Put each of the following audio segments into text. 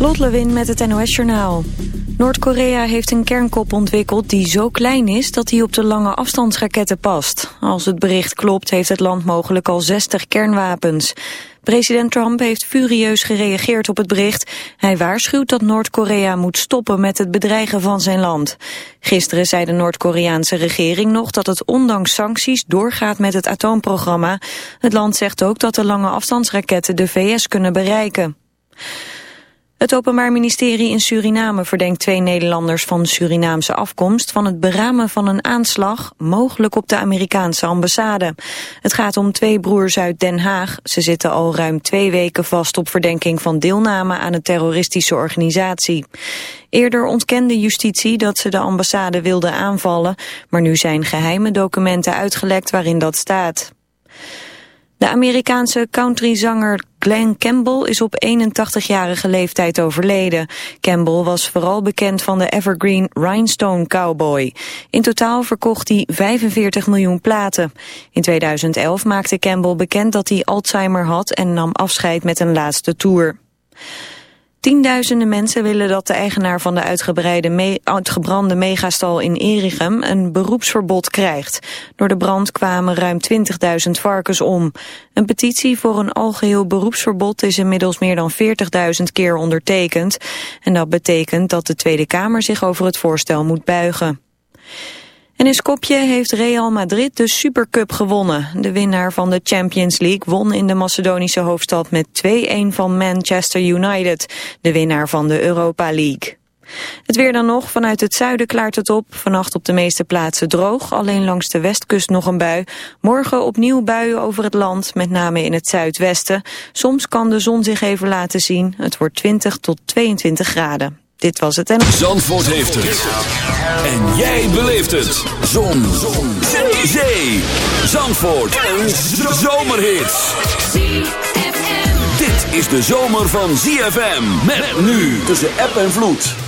Lot Lewin met het NOS Journaal. Noord-Korea heeft een kernkop ontwikkeld die zo klein is dat hij op de lange afstandsraketten past. Als het bericht klopt heeft het land mogelijk al 60 kernwapens. President Trump heeft furieus gereageerd op het bericht. Hij waarschuwt dat Noord-Korea moet stoppen met het bedreigen van zijn land. Gisteren zei de Noord-Koreaanse regering nog dat het ondanks sancties doorgaat met het atoomprogramma. Het land zegt ook dat de lange afstandsraketten de VS kunnen bereiken. Het Openbaar Ministerie in Suriname verdenkt twee Nederlanders van Surinaamse afkomst van het beramen van een aanslag, mogelijk op de Amerikaanse ambassade. Het gaat om twee broers uit Den Haag. Ze zitten al ruim twee weken vast op verdenking van deelname aan een terroristische organisatie. Eerder ontkende justitie dat ze de ambassade wilden aanvallen, maar nu zijn geheime documenten uitgelekt waarin dat staat. De Amerikaanse countryzanger Glenn Campbell is op 81-jarige leeftijd overleden. Campbell was vooral bekend van de evergreen Rhinestone Cowboy. In totaal verkocht hij 45 miljoen platen. In 2011 maakte Campbell bekend dat hij Alzheimer had en nam afscheid met een laatste tour. Tienduizenden mensen willen dat de eigenaar van de uitgebreide me uitgebrande megastal in Erichem een beroepsverbod krijgt. Door de brand kwamen ruim 20.000 varkens om. Een petitie voor een algeheel beroepsverbod is inmiddels meer dan 40.000 keer ondertekend. En dat betekent dat de Tweede Kamer zich over het voorstel moet buigen. En in Skopje heeft Real Madrid de Supercup gewonnen. De winnaar van de Champions League won in de Macedonische hoofdstad met 2-1 van Manchester United, de winnaar van de Europa League. Het weer dan nog. Vanuit het zuiden klaart het op. Vannacht op de meeste plaatsen droog. Alleen langs de westkust nog een bui. Morgen opnieuw buien over het land, met name in het zuidwesten. Soms kan de zon zich even laten zien. Het wordt 20 tot 22 graden. Dit was het en... Zandvoort heeft het. En jij beleeft het. Zon. Zon. Zee. Zandvoort. Een zomerhit. Dit is de zomer van ZFM. Met nu tussen app en vloed.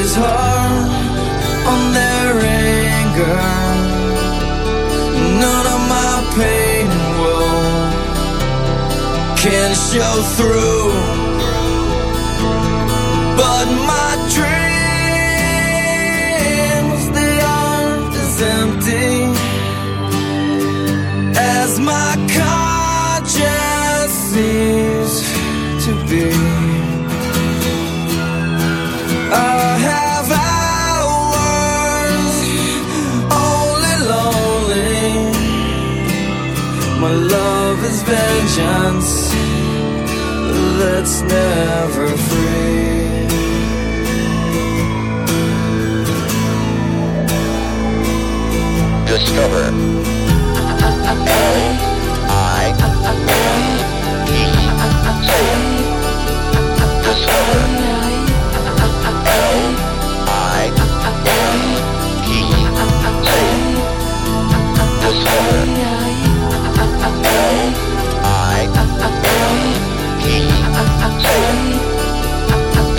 His heart on their anger. None of my pain woe can show through. But my dreams, they aren't as empty as my conscience seems to be. My love is vengeance that's never free. Discover. L I E Discover. L I E Discover. I E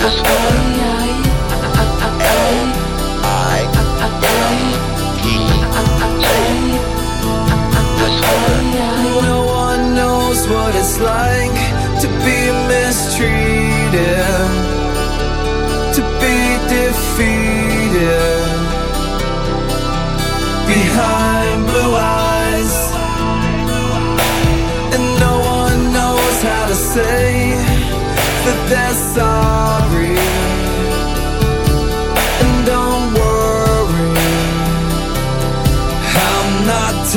Discover.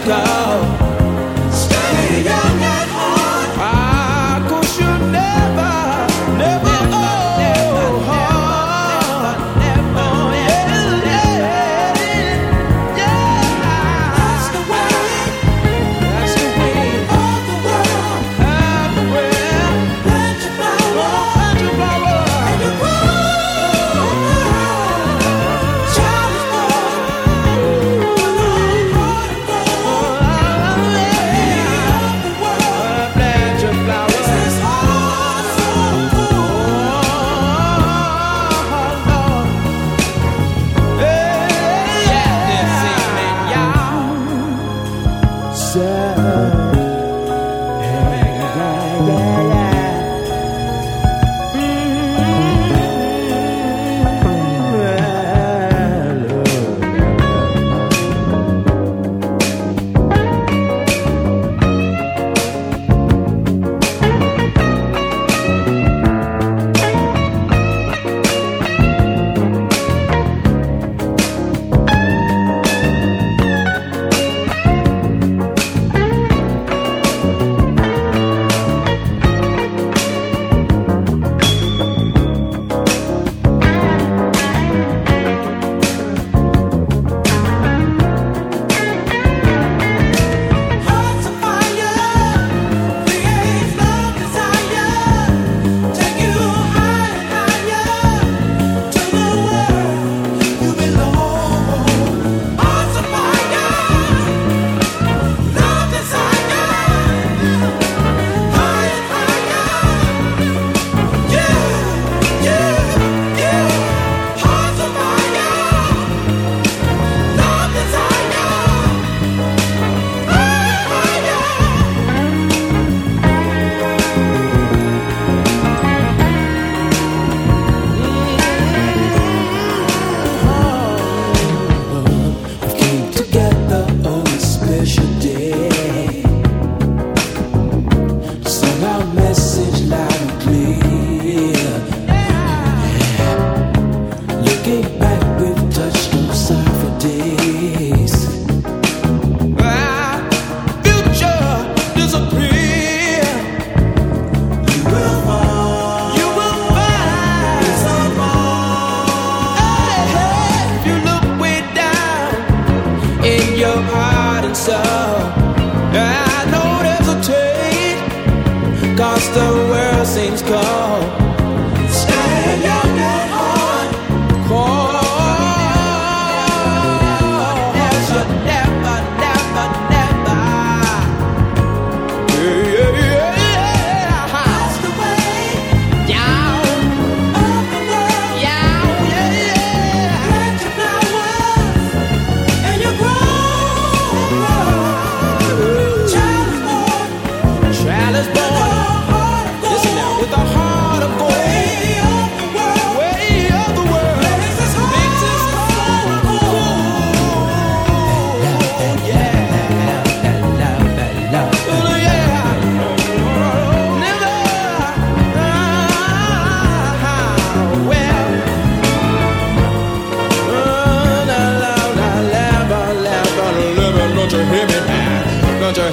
go.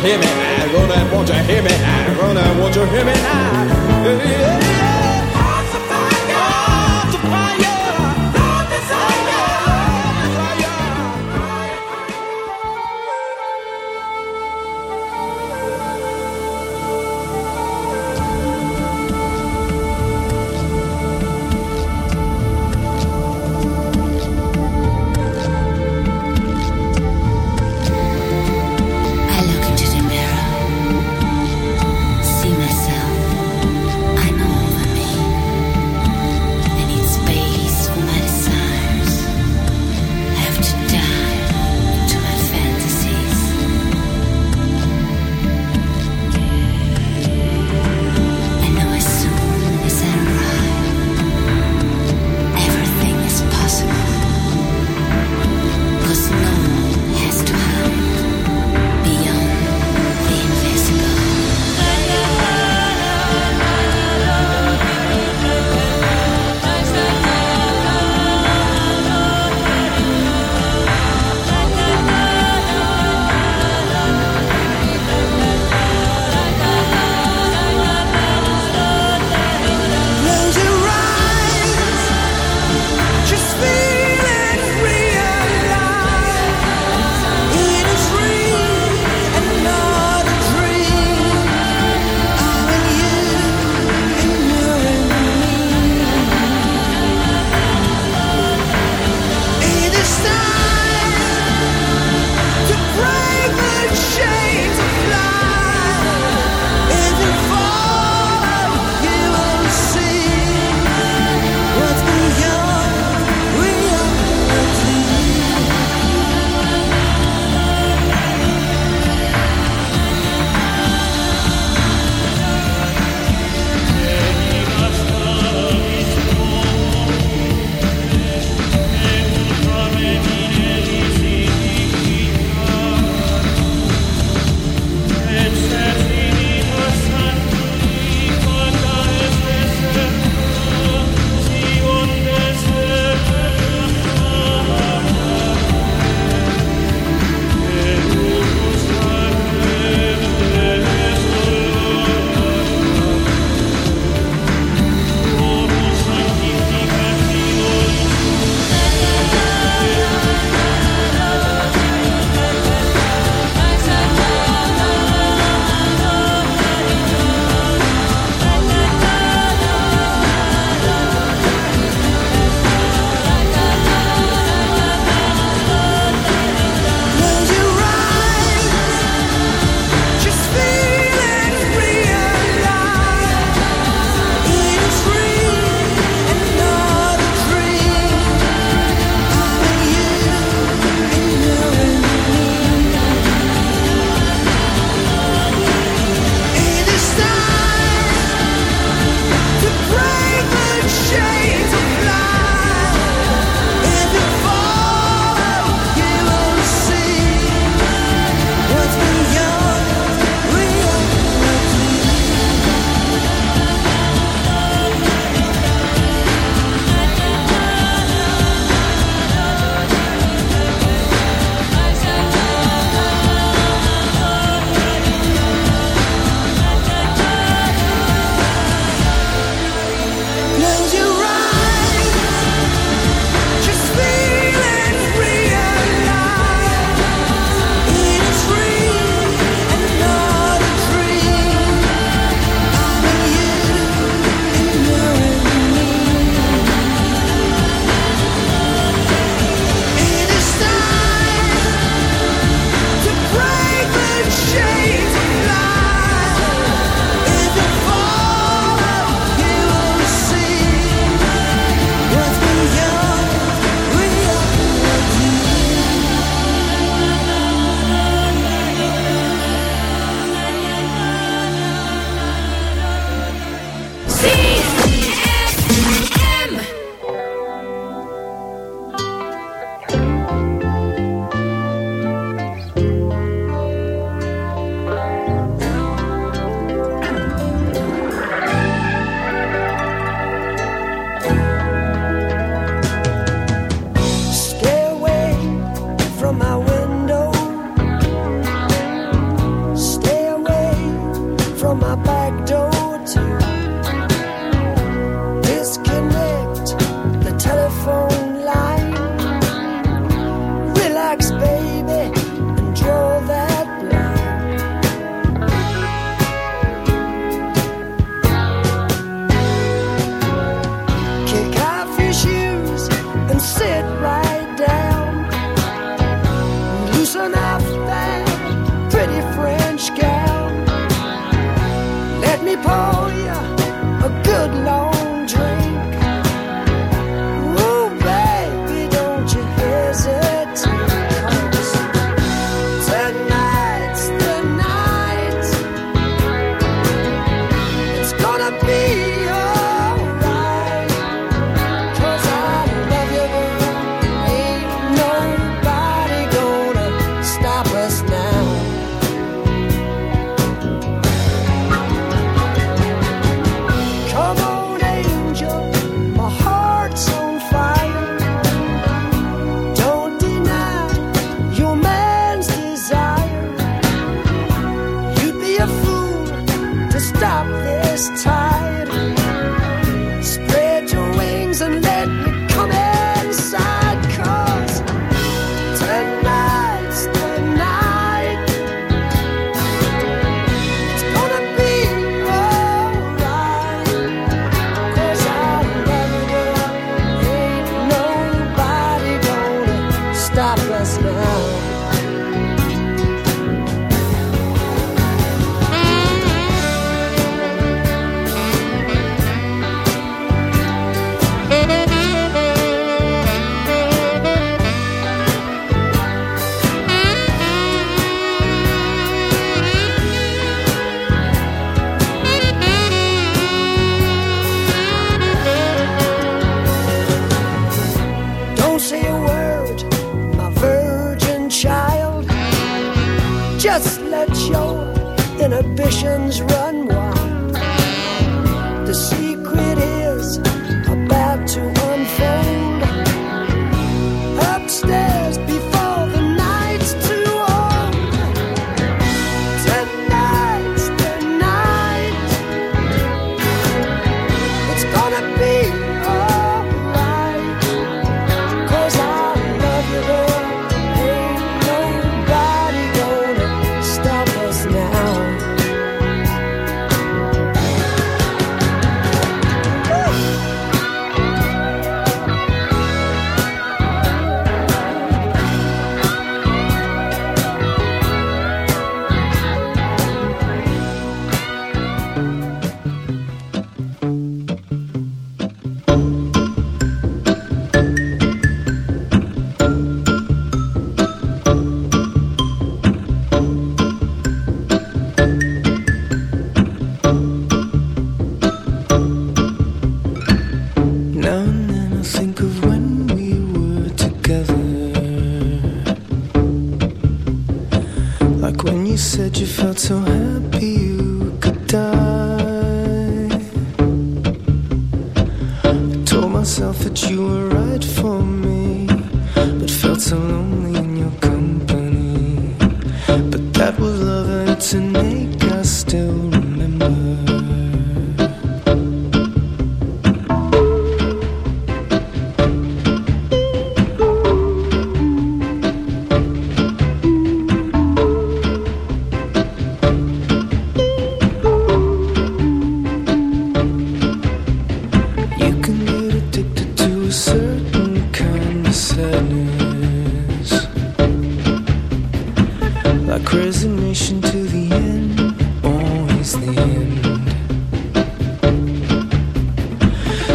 hear me now? Gonna, won't you hear me now? Gonna, won't you hear me now? Yeah.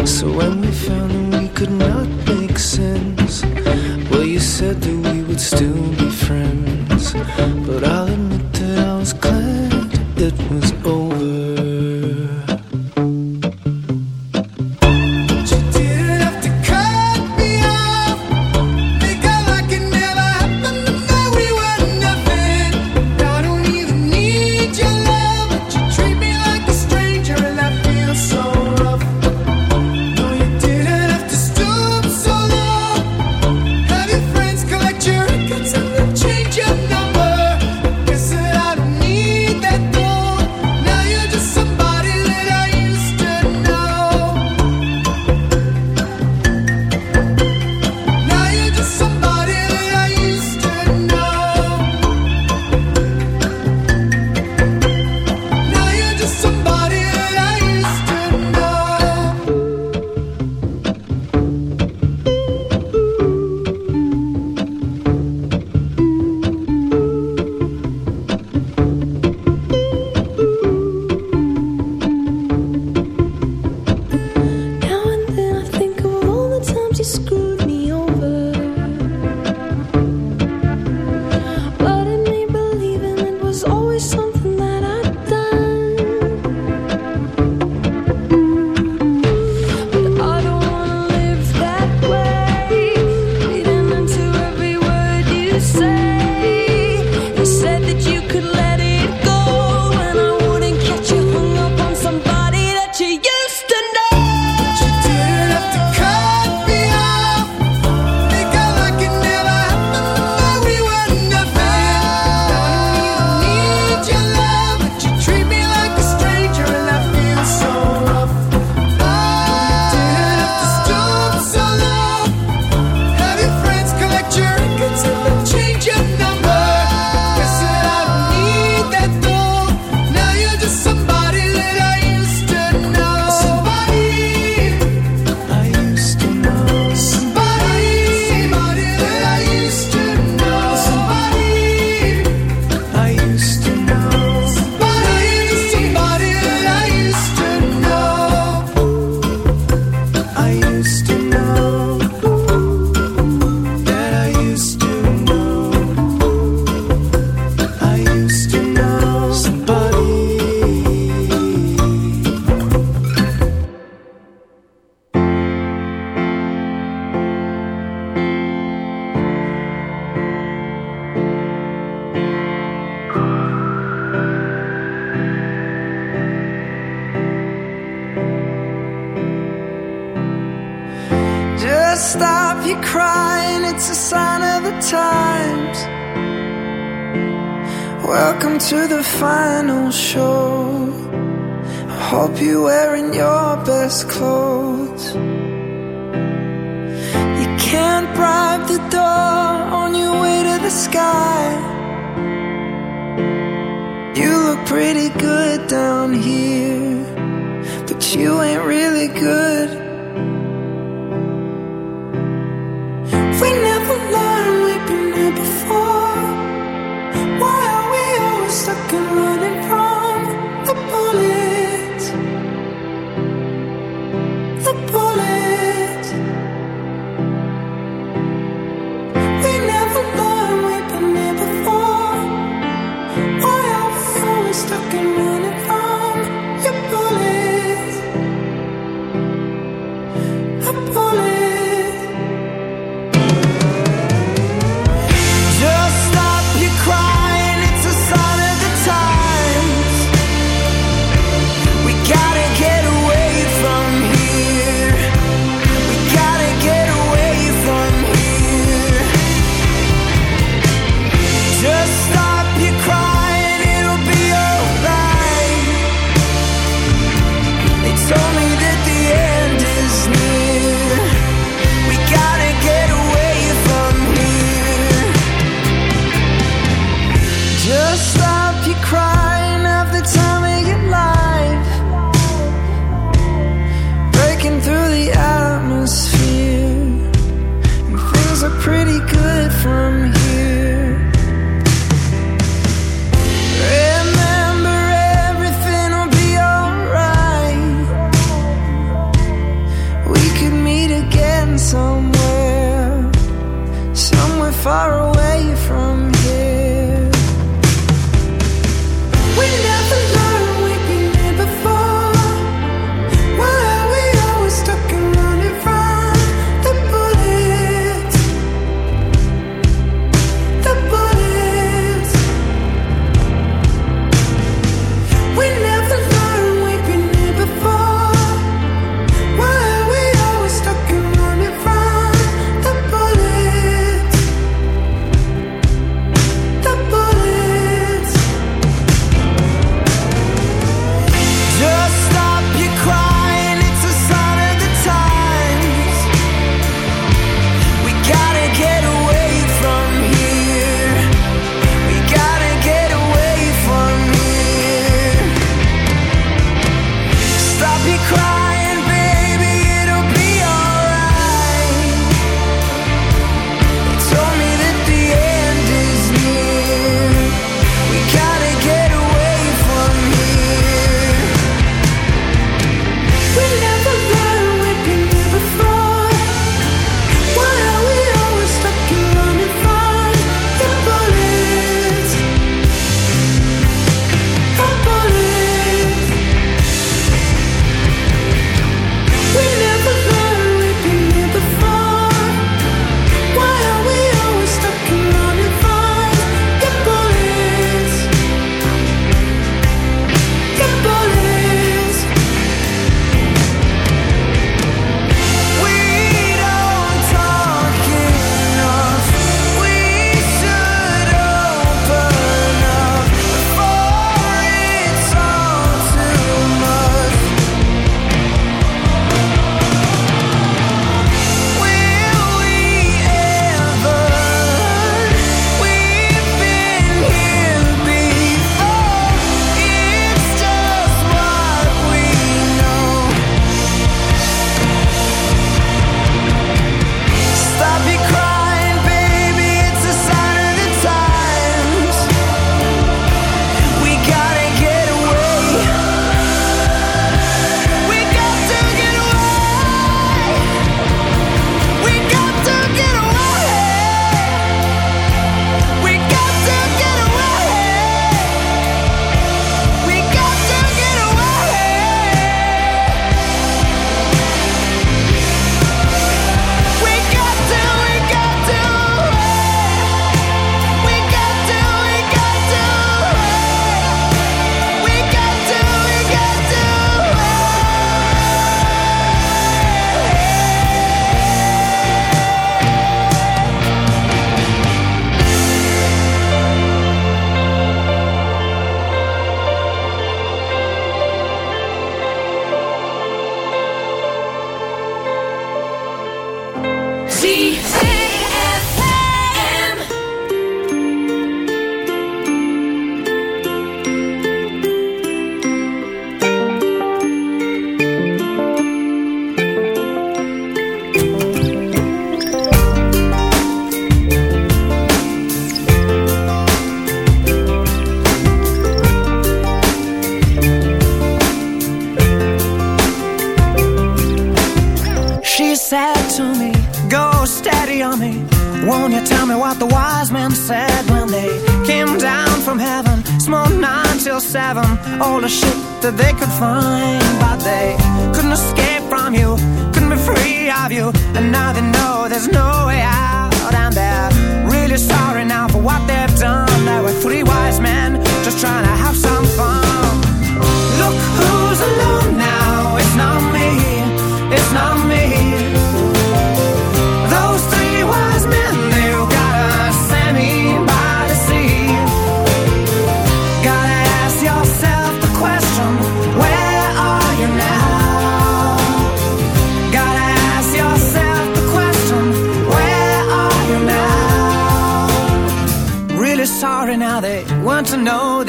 So when we found that we could not make sense, well, you said that we would still be friends. But I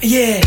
Yeah.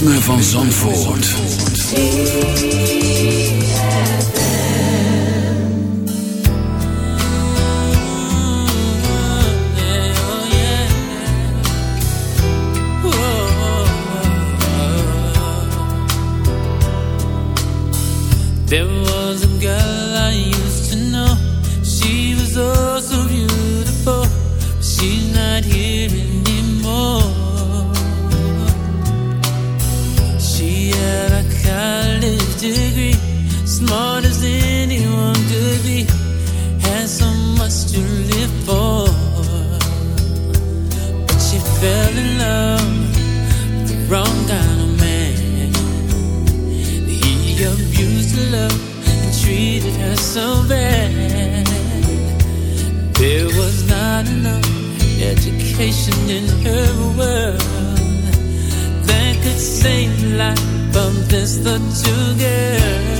Ritme van Zandvoort. There was a girl I so bad. There was not enough education in her world that could save the life of this little girl.